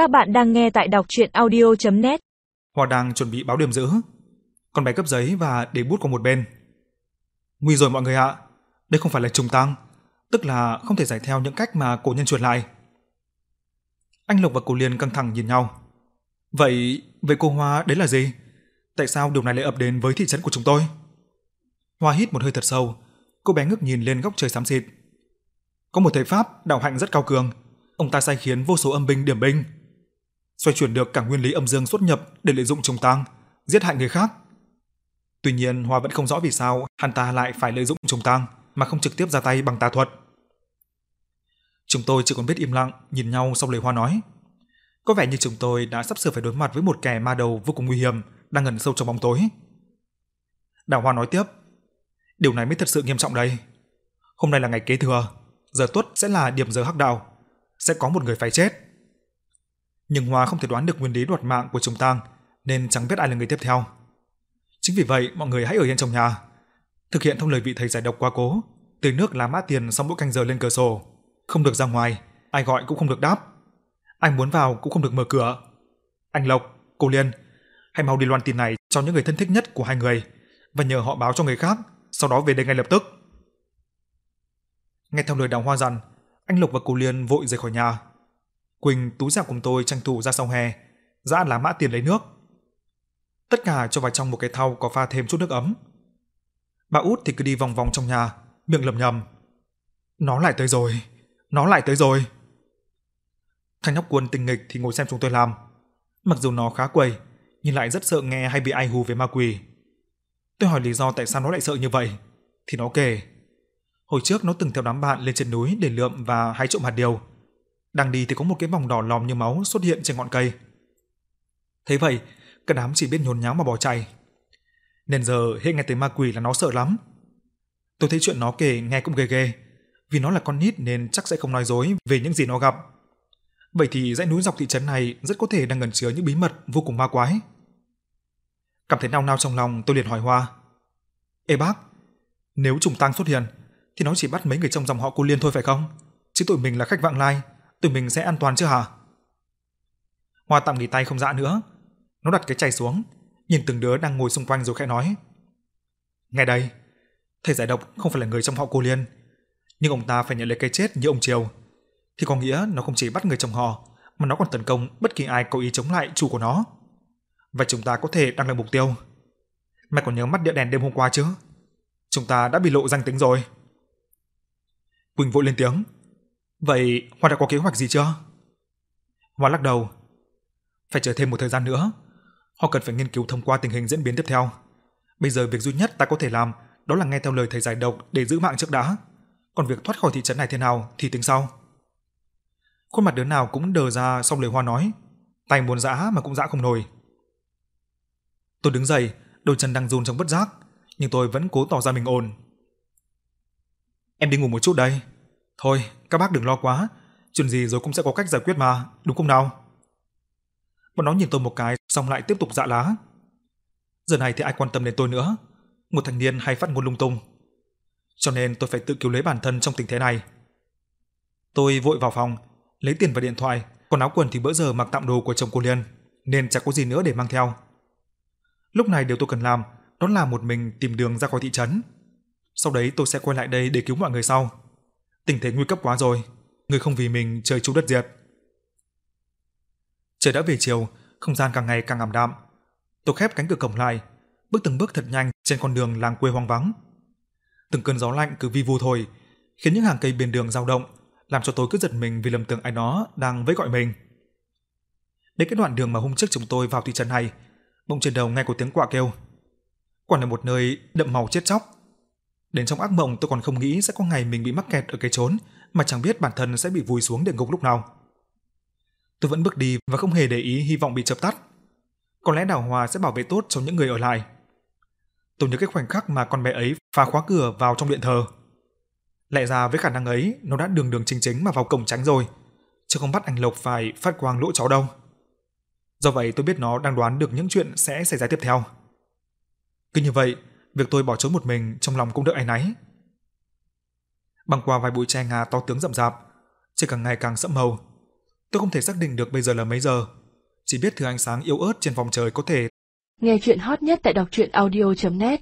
Các bạn đang nghe tại đọc chuyện audio.net Họ đang chuẩn bị báo điểm giữ. Con bé cấp giấy và để bút qua một bên. Nguy rồi mọi người ạ, đây không phải là trùng tăng, tức là không thể giải theo những cách mà cổ nhân truyền lại. Anh Lộc và cô Liên căng thẳng nhìn nhau. Vậy, vậy cô Hoa đấy là gì? Tại sao điều này lại ập đến với thị trấn của chúng tôi? Hoa hít một hơi thật sâu, cô bé ngước nhìn lên góc trời xám xịt. Có một thầy Pháp đạo hạnh rất cao cường, ông ta sai khiến vô số âm binh điểm binh, xoay chuyển được cả nguyên lý âm dương xuất nhập để lợi dụng trùng tăng, giết hại người khác. Tuy nhiên, Hoa vẫn không rõ vì sao hắn ta lại phải lợi dụng trùng tăng mà không trực tiếp ra tay bằng tà thuật. Chúng tôi chỉ còn biết im lặng nhìn nhau sau lời Hoa nói. Có vẻ như chúng tôi đã sắp sửa phải đối mặt với một kẻ ma đầu vô cùng nguy hiểm đang ẩn sâu trong bóng tối. Đào Hoa nói tiếp, điều này mới thật sự nghiêm trọng đây. Hôm nay là ngày kế thừa, giờ tuất sẽ là điểm giờ hắc đạo, sẽ có một người phải chết. Nhưng Hoa không thể đoán được nguyên lý đoạt mạng của chúng ta, nên chẳng biết ai là người tiếp theo. Chính vì vậy, mọi người hãy ở yên trong nhà, thực hiện thông lời vị thầy giải độc quá cố, tưới nước lá mã tiền sau mỗi canh giờ lên cửa sổ, không được ra ngoài, ai gọi cũng không được đáp. Anh muốn vào cũng không được mở cửa. Anh Lộc, cô Liên, hãy mau đi loan tin này cho những người thân thích nhất của hai người và nhờ họ báo cho người khác, sau đó về đây ngay lập tức. Nghe theo lời Đào Hoa dặn, anh Lộc và cô Liên vội rời khỏi nhà. Quỳnh, Tú dạo cùng tôi tranh thủ ra sông hè, dã lá mã tiền lấy nước. Tất cả cho vào trong một cái thau có pha thêm chút nước ấm. Bà út thì cứ đi vòng vòng trong nhà, miệng lầm nhầm. Nó lại tới rồi, nó lại tới rồi. Thằng nhóc quân tình nghịch thì ngồi xem chúng tôi làm. Mặc dù nó khá quầy, nhưng lại rất sợ nghe hay bị ai hù về ma quỷ. Tôi hỏi lý do tại sao nó lại sợ như vậy, thì nó kể. Hồi trước nó từng theo đám bạn lên trên núi để lượm và hái trộm hạt điều. Đang đi thì có một cái vòng đỏ lòm như máu xuất hiện trên ngọn cây. Thế vậy, cả đám chỉ biết nhốn nháo mà bỏ chạy. Nên giờ hệ nghe tới ma quỷ là nó sợ lắm. Tôi thấy chuyện nó kể nghe cũng ghê ghê, vì nó là con nít nên chắc sẽ không nói dối về những gì nó gặp. Vậy thì dãy núi dọc thị trấn này rất có thể đang ngẩn chứa những bí mật vô cùng ma quái. Cảm thấy nao nao trong lòng, tôi liền hỏi Hoa. Ê bác, nếu trùng tăng xuất hiện, thì nó chỉ bắt mấy người trong dòng họ cô Liên thôi phải không? Chứ tụi mình là khách vạng lai, tụi mình sẽ an toàn chứ hả? Hoa tạm nghỉ tay không dã nữa. Nó đặt cái chày xuống, nhìn từng đứa đang ngồi xung quanh rồi khẽ nói. Nghe đây, thầy giải độc không phải là người trong họ cô Liên, nhưng ông ta phải nhận lấy cái chết như ông Triều. Thì có nghĩa nó không chỉ bắt người trong họ, mà nó còn tấn công bất kỳ ai có ý chống lại chủ của nó. Và chúng ta có thể đang là mục tiêu. Mày còn nhớ mắt địa đèn đêm hôm qua chứ? Chúng ta đã bị lộ danh tính rồi. Quỳnh vội lên tiếng. Vậy Hoa đã có kế hoạch gì chưa? Hoa lắc đầu. Phải chờ thêm một thời gian nữa. Họ cần phải nghiên cứu thông qua tình hình diễn biến tiếp theo. Bây giờ việc duy nhất ta có thể làm đó là nghe theo lời thầy giải độc để giữ mạng trước đã. Còn việc thoát khỏi thị trấn này thế nào thì tính sau. Khuôn mặt đứa nào cũng đờ ra sau lời Hoa nói. Tay muốn dã mà cũng dã không nổi. Tôi đứng dậy, đôi chân đang run trong bất giác, nhưng tôi vẫn cố tỏ ra mình ổn. Em đi ngủ một chút đây. Thôi, các bác đừng lo quá, chuyện gì rồi cũng sẽ có cách giải quyết mà, đúng không nào? Bọn nó nhìn tôi một cái, xong lại tiếp tục dạ lá. Giờ này thì ai quan tâm đến tôi nữa, một thanh niên hay phát ngôn lung tung. Cho nên tôi phải tự cứu lấy bản thân trong tình thế này. Tôi vội vào phòng, lấy tiền và điện thoại, còn áo quần thì bữa giờ mặc tạm đồ của chồng cô Liên, nên chẳng có gì nữa để mang theo. Lúc này điều tôi cần làm đó là một mình tìm đường ra khỏi thị trấn. Sau đấy tôi sẽ quay lại đây để cứu mọi người sau. Tình thế nguy cấp quá rồi, người không vì mình trời chu đất diệt. Trời đã về chiều, không gian càng ngày càng ảm đạm. Tôi khép cánh cửa cổng lại, bước từng bước thật nhanh trên con đường làng quê hoang vắng. Từng cơn gió lạnh cứ vi vu thổi, khiến những hàng cây bên đường dao động, làm cho tôi cứ giật mình vì lầm tưởng ai đó đang vẫy gọi mình. Đến cái đoạn đường mà hôm trước chúng tôi vào thị trấn này, bỗng trên đầu nghe có tiếng quạ kêu. Quả là một nơi đậm màu chết chóc. Đến trong ác mộng tôi còn không nghĩ sẽ có ngày mình bị mắc kẹt ở cái chốn mà chẳng biết bản thân sẽ bị vùi xuống địa ngục lúc nào. Tôi vẫn bước đi và không hề để ý hy vọng bị chập tắt. Có lẽ Đào Hòa sẽ bảo vệ tốt cho những người ở lại. Tôi nhớ cái khoảnh khắc mà con bé ấy phá khóa cửa vào trong điện thờ. Lẽ ra với khả năng ấy, nó đã đường đường chính chính mà vào cổng tránh rồi, chứ không bắt anh Lộc phải phát quang lỗ chó đâu. Do vậy tôi biết nó đang đoán được những chuyện sẽ xảy ra tiếp theo. Cứ như vậy, việc tôi bỏ trốn một mình trong lòng cũng đỡ áy náy. Băng qua vài bụi tre ngà to tướng rậm rạp, trời càng ngày càng sẫm màu. Tôi không thể xác định được bây giờ là mấy giờ, chỉ biết thứ ánh sáng yếu ớt trên vòng trời có thể Nghe chuyện hot nhất tại đọc truyện audio.net